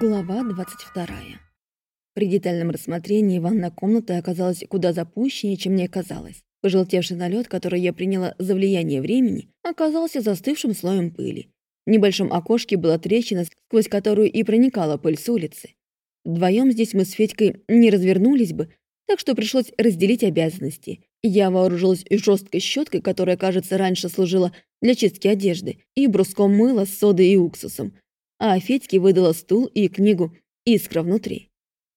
Глава 22. При детальном рассмотрении ванная комната оказалась куда запущеннее, чем мне казалось. Пожелтевший налет, который я приняла за влияние времени, оказался застывшим слоем пыли. В небольшом окошке была трещина, сквозь которую и проникала пыль с улицы. Вдвоем здесь мы с Федькой не развернулись бы, так что пришлось разделить обязанности. Я вооружилась жесткой щеткой, которая, кажется, раньше служила для чистки одежды, и бруском мыла с содой и уксусом а Федьке выдала стул и книгу «Искра внутри».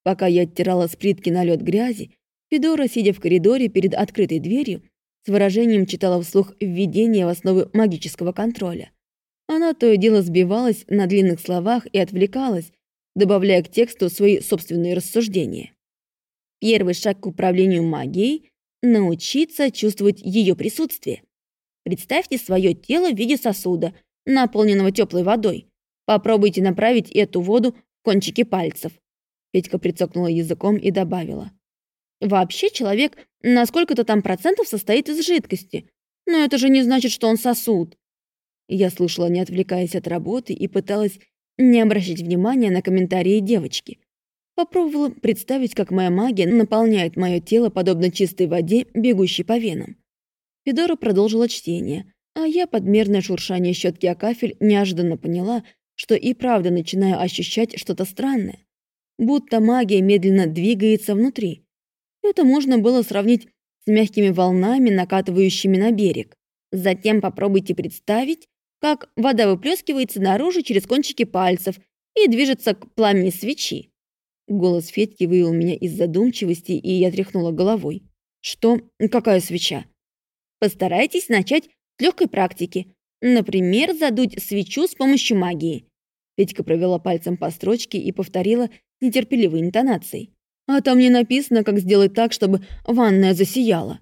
Пока я оттирала с плитки налет грязи, Федора, сидя в коридоре перед открытой дверью, с выражением читала вслух введение в основы магического контроля. Она то и дело сбивалась на длинных словах и отвлекалась, добавляя к тексту свои собственные рассуждения. Первый шаг к управлению магией — научиться чувствовать ее присутствие. Представьте свое тело в виде сосуда, наполненного теплой водой. Попробуйте направить эту воду в кончики пальцев. Петька прицокнула языком и добавила. Вообще человек на сколько-то там процентов состоит из жидкости. Но это же не значит, что он сосуд. Я слушала, не отвлекаясь от работы, и пыталась не обращать внимания на комментарии девочки. Попробовала представить, как моя магия наполняет мое тело подобно чистой воде, бегущей по венам. Федора продолжила чтение, а я, подмерное шуршание щетки о кафель, неожиданно поняла, что и правда начинаю ощущать что-то странное. Будто магия медленно двигается внутри. Это можно было сравнить с мягкими волнами, накатывающими на берег. Затем попробуйте представить, как вода выплескивается наружу через кончики пальцев и движется к пламени свечи. Голос Федьки вывел меня из задумчивости, и я тряхнула головой. «Что? Какая свеча?» «Постарайтесь начать с легкой практики. Например, задуть свечу с помощью магии. Петька провела пальцем по строчке и повторила нетерпеливой интонацией. «А там не написано, как сделать так, чтобы ванная засияла».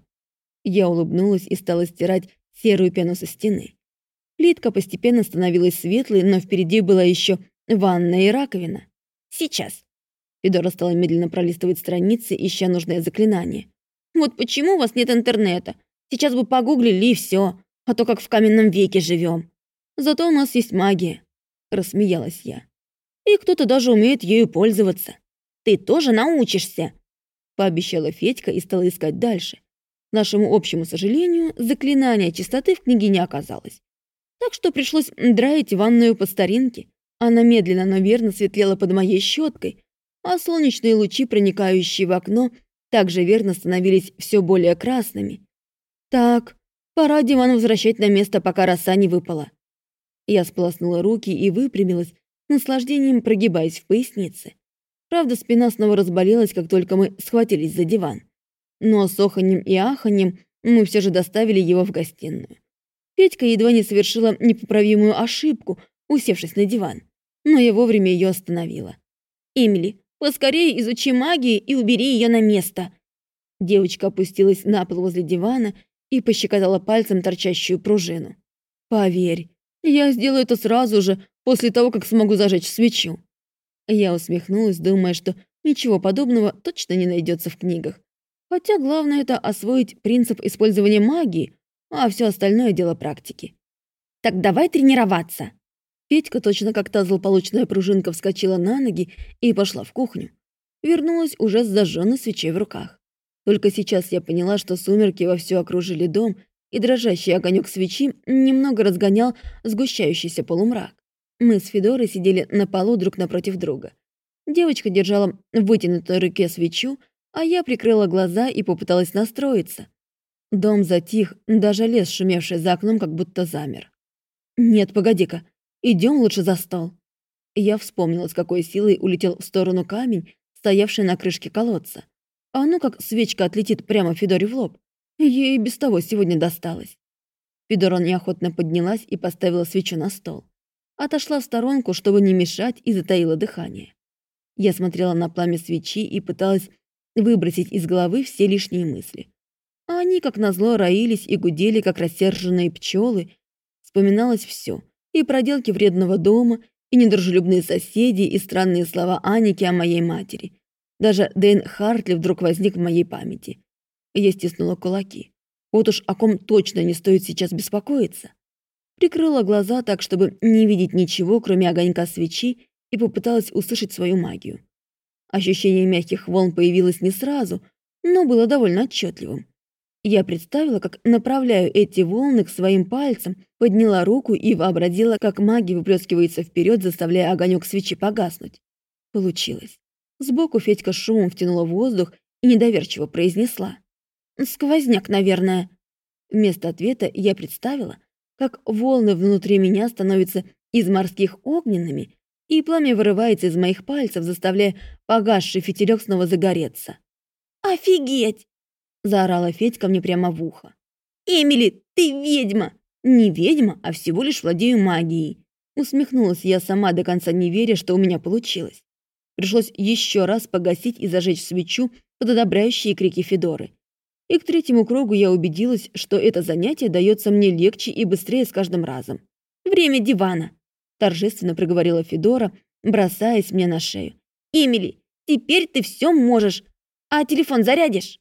Я улыбнулась и стала стирать серую пену со стены. Плитка постепенно становилась светлой, но впереди была еще ванная и раковина. «Сейчас». Федора стала медленно пролистывать страницы, ища нужное заклинание. «Вот почему у вас нет интернета? Сейчас бы погуглили и все а то как в каменном веке живем. Зато у нас есть магия», — рассмеялась я. «И кто-то даже умеет ею пользоваться. Ты тоже научишься», — пообещала Федька и стала искать дальше. Нашему общему сожалению, заклинания чистоты в книге не оказалось. Так что пришлось драить ванную по старинке. Она медленно, но верно светлела под моей щеткой, а солнечные лучи, проникающие в окно, также верно становились все более красными. Так, Пора диван возвращать на место, пока роса не выпала. Я сполоснула руки и выпрямилась, наслаждением прогибаясь в пояснице. Правда, спина снова разболелась, как только мы схватились за диван. Но с оханьем и аханьем мы все же доставили его в гостиную. Петька едва не совершила непоправимую ошибку, усевшись на диван. Но я вовремя ее остановила. «Эмили, поскорее изучи магию и убери ее на место!» Девочка опустилась на пол возле дивана и пощекотала пальцем торчащую пружину. «Поверь, я сделаю это сразу же, после того, как смогу зажечь свечу». Я усмехнулась, думая, что ничего подобного точно не найдется в книгах. Хотя главное это освоить принцип использования магии, а все остальное дело практики. «Так давай тренироваться!» Петька, точно как та злополучная пружинка, вскочила на ноги и пошла в кухню. Вернулась уже с зажженной свечой в руках. Только сейчас я поняла, что сумерки вовсю окружили дом, и дрожащий огонек свечи немного разгонял сгущающийся полумрак. Мы с Федорой сидели на полу друг напротив друга. Девочка держала в вытянутой руке свечу, а я прикрыла глаза и попыталась настроиться. Дом затих, даже лес, шумевший за окном, как будто замер. «Нет, погоди-ка, идем лучше за стол». Я вспомнила, с какой силой улетел в сторону камень, стоявший на крышке колодца. А ну как свечка отлетит прямо Федоре в лоб. Ей без того сегодня досталось. Федора неохотно поднялась и поставила свечу на стол. Отошла в сторонку, чтобы не мешать, и затаила дыхание. Я смотрела на пламя свечи и пыталась выбросить из головы все лишние мысли. А они, как назло, роились и гудели, как рассерженные пчелы. Вспоминалось все: И проделки вредного дома, и недружелюбные соседи, и странные слова Аники о моей матери, даже Дэйн Хартли вдруг возник в моей памяти. Я стиснула кулаки. Вот уж о ком точно не стоит сейчас беспокоиться. Прикрыла глаза так, чтобы не видеть ничего, кроме огонька свечи, и попыталась услышать свою магию. Ощущение мягких волн появилось не сразу, но было довольно отчетливым. Я представила, как направляю эти волны к своим пальцам, подняла руку и вообразила, как магия выплескивается вперед, заставляя огонек свечи погаснуть. Получилось. Сбоку Федька шумом втянула воздух и недоверчиво произнесла. «Сквозняк, наверное». Вместо ответа я представила, как волны внутри меня становятся из морских огненными, и пламя вырывается из моих пальцев, заставляя погасший фитилек снова загореться. «Офигеть!» заорала Федька мне прямо в ухо. «Эмили, ты ведьма!» «Не ведьма, а всего лишь владею магией». Усмехнулась я сама до конца не веря, что у меня получилось. Пришлось еще раз погасить и зажечь свечу под одобряющие крики Федоры. И к третьему кругу я убедилась, что это занятие дается мне легче и быстрее с каждым разом. «Время дивана!» – торжественно проговорила Федора, бросаясь мне на шею. «Эмили, теперь ты все можешь. А телефон зарядишь?»